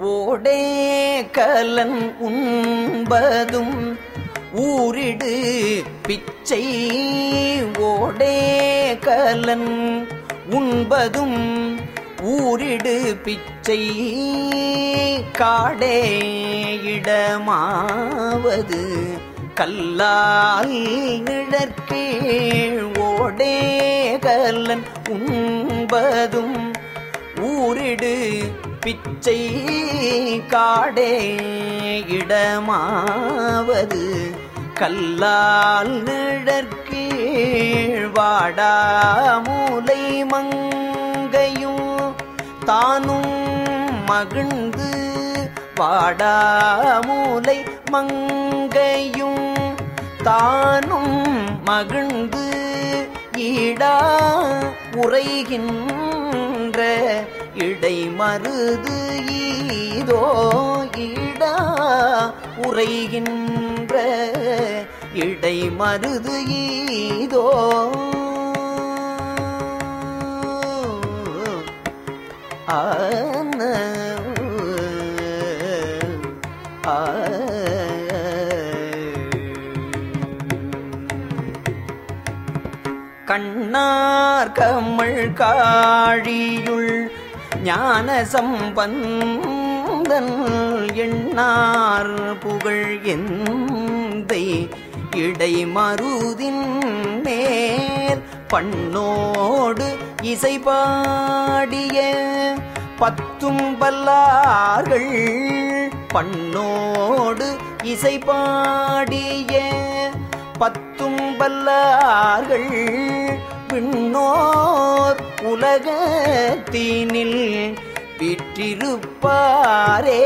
ஓடே கலன் உண்பதும் ஊரிடு பிச்சை. ஓடே கலன் உண்பதும் ஊரிடு பிச்சை. காடே இடமாவது கல்லால் நிழற்கீழ் ஓடே கலன் உண்பதும் ஊரிடு பிச்சை காடே இடமாவது. கல்லால் நிழற்கீழ் வாடாமூலை மங்கையும் தானும் மகிழ்ந்து வாடாமூலை மங்கையும் தானும் மகிழ்ந்து ஈடா உரைகின்ற இடை மருது ஈதோ இடா உரைகின்ற இடை மருது ஈதோ. ஆன ஆ கண்ணார் கமள் காழியுள் ஞான சம்பந்தன் எண்ணார் புகழ் எந்தை இடை மருதின் மேல் பண்ணோடு இசை பாடிய பத்தும் பல்லார்கள் பண்ணோடு இசை பாடிய பத்தும் பல்லார்கள் பின்னோர் உலகத்தினில் பெற்றிருப்பாரே